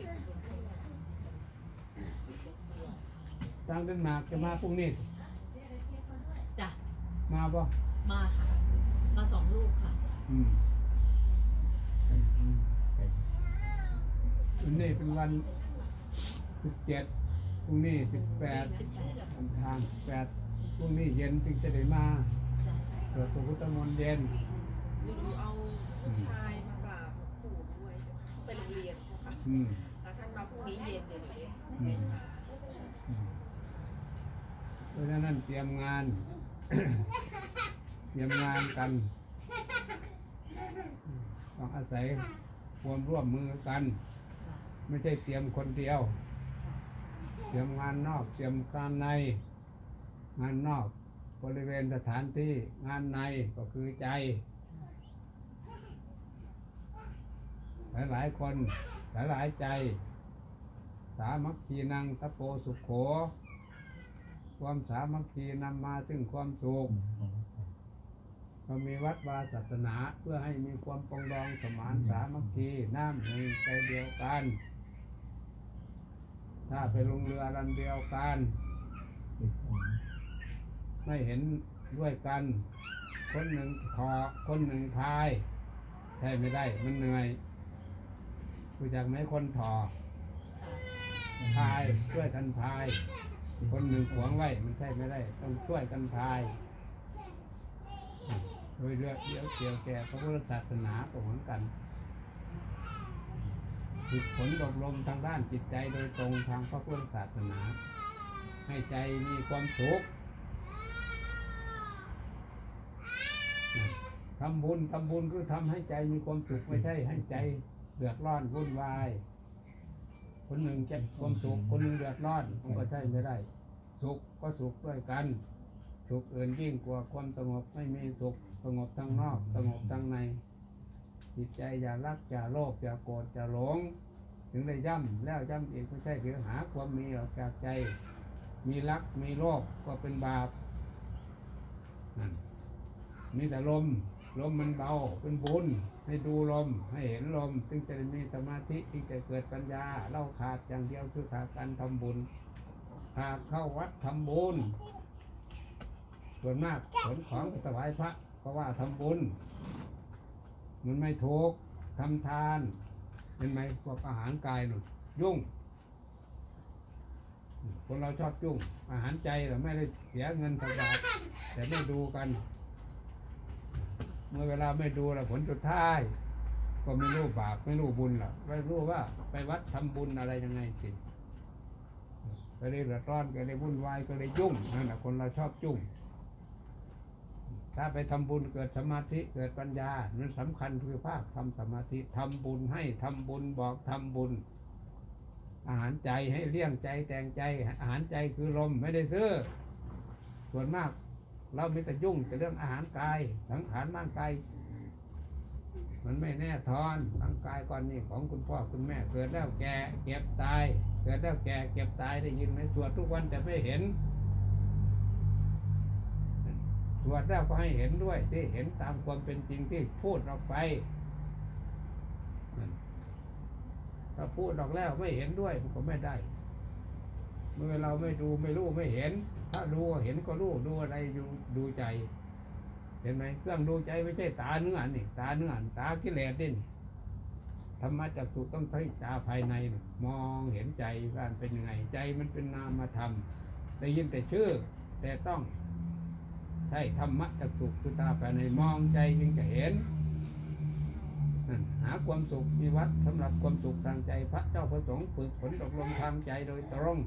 สิบทางเดนมาร์กจะมาพรุ่งนี้จ้ะมาป่ะมาค่ะ มาสองลูกค่ะอืมอืมวันนี้เป็นวันสิบเจ็ดพรุ่งนี้สิบแปดสิบแปดวันทางแปดพรุ่งนี้เย็นถึงจะได้มาจ้ะเกิดพระพุทธมนต์เย็นหนูเอาลูกชายมากราบหลวงปู่ด้วยไปโรงเรียนค่ะ อืมแล้วท่านมาพรุ่งนี้เย็นเลยเนี่ยอืมอืมเพราะฉะนั้นเตรียมงาน เตรียมงานกันต้องอาศัยความร่วมมือกัน ไม่ใช่เตรียมคนเดียว เตรียมงานนอกเตรียมการใน งานนอกบริเวณสถานที่งานในก็คือใจ หลาย ๆ คน หลายใจ สามัคคีนังตะโปสุขโข ความสามัคคีนำมาซึ่งความสุขเรามีวัดวาศาสนาเพื่อให้มีความปองดองสมานสามัคคีน้ำหนึ่งใจเดียวกัน ถ้าไปลงเรือลำเดียวกัน ไม่เห็นด้วยกัน คนหนึ่งทอคนหนึ่งพาย ใช่ไม่ได้มันเหนื่อย รู้จักไหมคนทอพายช่วยกันพาย คนหนึ่งขวางไว้มันใช่ไม่ได้ ต้องช่วยกันพายโดยเรื่องเดียวเกี่ยวแก่พระพุทธศาสนาก็เหมือนกันฝึกฝนอบรมทางด้านจิตใจโดยตรงทางพระพุทธศาสนา ให้ใจมีความสุขนะทำบุญทำบุญคือทำให้ใจมีความสุขไม่ใช่ให้ใจ เดือดร้อนวุ่นวาย คนหนึ่งเจ็บความสุขคนหนึ่งเดือดร้อนมันก็ใช่ไม่ได้ สุขก็สุขด้วยกัน สุขอื่นยิ่งกว่าความสงบไม่มีสุขสงบทั้งนอก สงบทั้งใน จิตใจอย่ารักอย่าโลภอย่าโกรธอย่าหลง ถึงได้ย่ำแล้วย่ำอีกไม่ใช่คือหาความมีออกจากใจ มีรักมีโลภก็เป็นบาปนั่นมีแต่ลม ลมมันเบาเป็นบุญให้ดูลมให้เห็นลมจึงจะมีสมาธิจึงจะเกิดปัญญาเล่าขาดอย่างเดียวคือขาดการทำบุญขาดเข้าวัดทำบุญส่วนมากผลของไปถวายพระก็ว่าทำบุญ มันไม่ถูกทำทานเห็นไหมพวกอาหารกายหนุนยุ่ง คนเราชอบยุ่ง อาหารใจเราไม่ได้เสียเงินสักบาทแต่ไม่ดูกัน เมื่อเวลาไม่ดูแล้วผลสุดท้าย ก็ไม่รู้บาปไม่รู้บุญหรอกไม่รู้ว่า ไปวัดทำบุญอะไรยังไงสิก็เลยเดือดร้อนก็เลยวุ่นวายก็เลยยุ่งนั่นแหละคนเราชอบยุ่ง ถ้าไปทำบุญเกิดสมาธิเกิดปัญญานั้นสำคัญคือภาคทำสมาธิทำบุญให้ทำบุญบอกทำบุญ อาหารใจให้เลี้ยงใจแต่งใจ อาหารใจคือลมไม่ได้ซื้อส่วนมาก เราไมีแต่ยุ่งแต่เรื่องอาหารกายสังขารร่างกายมันไม่แน่ทอนร่างกายก่อนนี่ของคุณพ่อคุณแม่ เกิดแล้วแก่เก็บตาย เกิดแล้วแก่เก็บตายได้ยินไหมสวดทุกวันแต่ไม่เห็นตรวจแล้วก็ให้เห็นด้วยที่เห็นตามความเป็นจริงที่พูดออกไปถ้าพูดออกแล้วไม่เห็นด้วยมันก็ไม่ได้ มื่อเราไม่ดูไม่รู้ไม่เห็น ถ้าดูเห็นก็รู้ดูอะไรดูดูใจ เห็นไหมเครื่องดูใจไม่ใช่ตาเนื้อนี่ตาเนื้อตากิเลสนี่ธรรมะจักสุต้องใช้ตาภายใน มองเห็นใจว่านเป็นยังไงใจมันเป็นนามธรรมได้ยินแต่ชื่อ แต่ต้องใช่ธรรมะจักสุคือตาภายในมองใจจึงจะเห็นหาความสุขมีวัดสำหรับความสุขทางใจพระเจ้าพระสงฆ์ฝึกฝนอบรมทางใจโดยตรง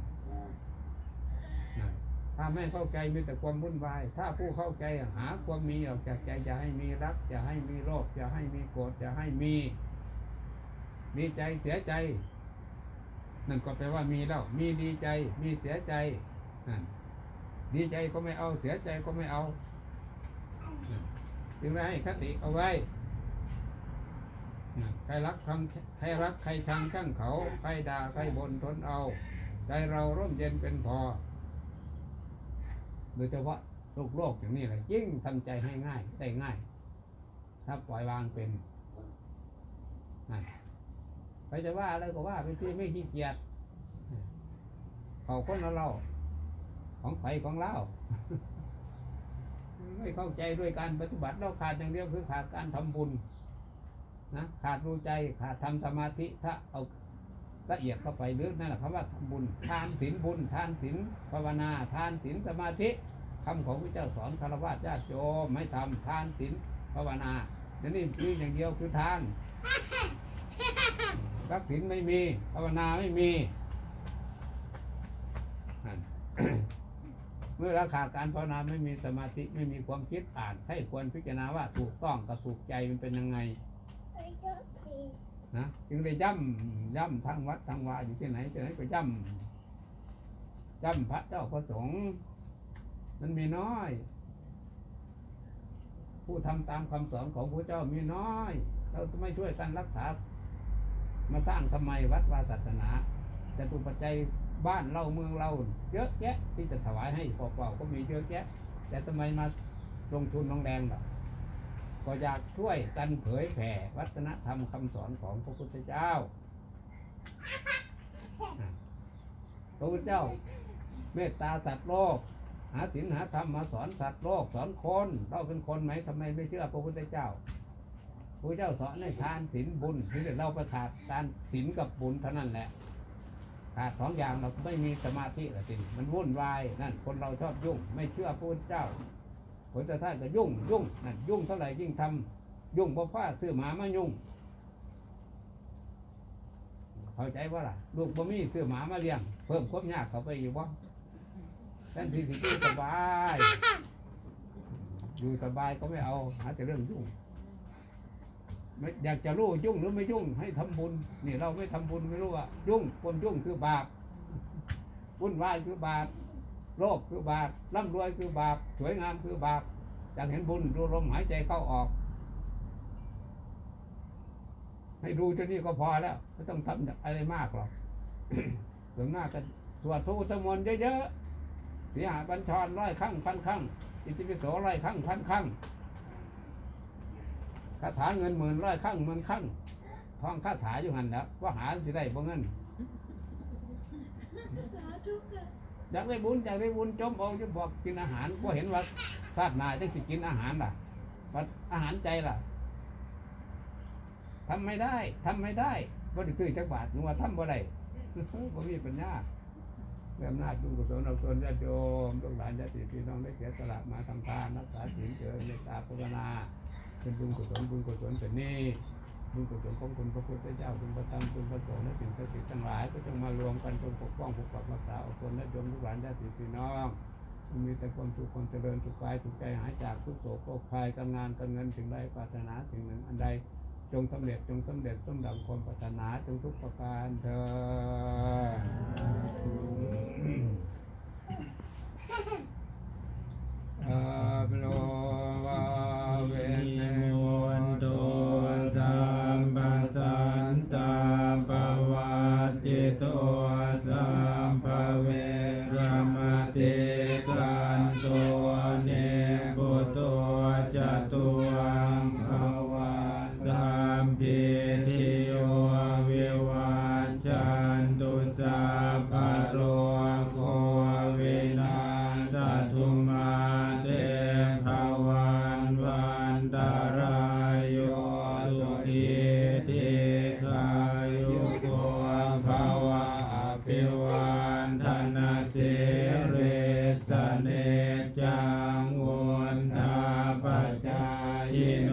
ถ้าไม่เข้าใจมีแต่ความวุ่นวาย ถ้าผู้เข้าใจหาความมีออกจากใจจะให้มีรักจะให้มีโลภจะให้มีโกรธจะให้มี มีใจเสียใจ นั่นก็แปลว่ามีแล้ว มีดีใจ มีเสียใจนั่นดีใจก็ไม่เอาเสียใจก็ไม่เอาจึงได้ให้คติเอาไว้ใครรักใครรักใครชังช่างเขา ใครด่าใครบ่นทนเอา ใจเราร่มเย็นเป็นพอ โดยเฉพาะโลกโลกอย่างนี้แหละยิ่งทำใจให้ง่ายได้ง่าย ถ้าปล่อยวางเป็นนั่นไปรจะว่าอะไรก็ว่าไปที่ไม่ขี้เกียจเขาคนเรา ของไผของเราไม่เข้าใจด้วยการปฏิบัติเราขาดอย่างเดียวคือขาดการทำบุญนะขาดรู้ใจขาดทำสมาธิถ้าเอา ละเอียดเข้าไปหรือนั่นแหละคำว่าทำบุญทานศีลบุญ ทานศีลภาวนา ทานศีลสมาธิคำของพระเจ้าสอนคารวะญาติโยมไม่ทำทานศีลภาวนาแต่นี่มีอย่างเดียวคือทานรัพย์สินไม่มีภาวนาไม่มีเมื่อเราขาดการภาวนาไม่มีสมาธิไม่มีความคิดอ่านให้ควรพิจารณาว่าถูกต้องกับถูกใจมันเป็นยังไง นะจึงได้ย่ำย่ำทางวัดทางวาอยู่ที่ไหนที่ไหนก็ย่ำย่ำพระเจ้าพระสงฆ์มันมีน้อย ผู้ทำตามคำสอนของพระเจ้ามีน้อย เราไม่ช่วยกันรักษา มาสร้างทำไมวัดวาศาสนาจะตุปัจจัยบ้านเราเมืองเรา เยอะแยะที่จะถวายให้พอเปล่าก็มีเยอะแยะ แต่ทำไมมาลงทุนลงแรงล่ะ ก็อยากช่วยกันเผยแผ่วัฒนธรรมคำสอนของพระพุทธเจ้า พระพุทธเจ้าเมตตาสัตว์โลก หาศีลหาธรรมมาสอนสัตว์โลกสอนคนเราเป็นคนไหมทำไมไม่เชื่อพระพุทธเจ้าพระเจ้าสอนให้ทานศีลบุญที่เราประขาดการศีลกับบุญเท่านั้นแหละขาดสองอย่างเราไม่มีสมาธิละสิมันวุ่นวายนั่นคนเราชอบยุ่ง ไม่เชื่อพระพุทธเจ้า ผลแต่ท่านก็ยุ่งยุ่งนั่นยุ่งเท่าไหร่ยิ่งทำยุ่งเพราะว่าซื้อหมามายุ่ง เข้าใจว่าล่ะ ลูกบ่มีซื้อหมามาเลี้ยง เพิ่มความยากเข้าไปอยู่บ่แทนที่สิอยู่สบาย อยู่สบายก็ไม่เอาหาแต่เรื่องยุ่งไม่อยากจะรู้ยุ่งหรือไม่ยุ่งให้ทำบุญนี่เราไม่ทำบุญไม่รู้ว่า ยุ่งความยุ่งคือบาปวุ่นวายคือบาป โลภคือบาปร่ำรวยคือบาปสวยงามคือบาปอยากเห็นบุญดูลมหายใจเข้าออก ให้ดูเท่านี้ก็พอแล้วไม่ต้องทำอะไรมากหรอกส่วนมากก็สวดพระพุทธมนต์เยอะๆเสียหายบัญชรร้อยครั้งพันครั้งอิติปิโสร้อยครั้งพันครั้งคาถาเงินหมื่นร้อยครั้งหมื่นครั้งท่องคาถาอยู่หันแล้วว่าหาสิได้บ่เงิน อยากได้บุญอยากได้บุญจมเอาจะบอกกินอาหารก็เห็นว่าชาตินาจะสิกินอาหารล่ะว่าอาหารใจล่ะทำไม่ได้ทำไม่ได้บ่ได้ซื้อจักบาทหนูว่าทำบ่ได้บ่มีปัญญาเรื่องนาจุกุศลเราตนญาติโยมลูกหลานญาติพี่น้องได้เสียสละมาทำทานรักษาศีลเจริญเมตตาภาวนาเป็นบุญกุศลบุญกุศลแต่นี่ บุญกุศลของคุณพระพุทธเจ้าคุณพระธรรมคุณพระสงฆ์และสิ่งศักดิ์สิทธิ์ทั้งหลายก็จงมารวมกันจงปกป้องปกปักรักษาอาคนและยมลูกหลานญาติพี่น้องมีแต่ความสุขความเจริญสุขกายสุขใจหายจากทุกโศกโรคภัยการงานการเงินสิ่งใดปรารถนาสิ่งหนึ่งอันใดจงสำเร็จจงสำเร็จสมดังความปรารถนาจงทุกประการเถิดอาโลา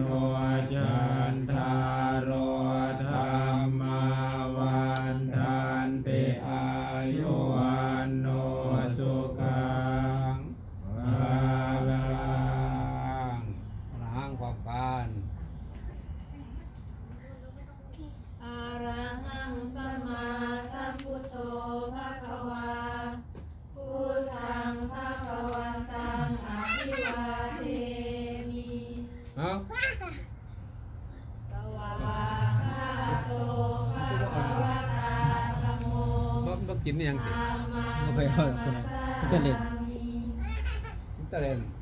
กินนี่ยังติธัมมังบ่เคยเอาคนนั้นก็เล่นกินแตะเล่นสุ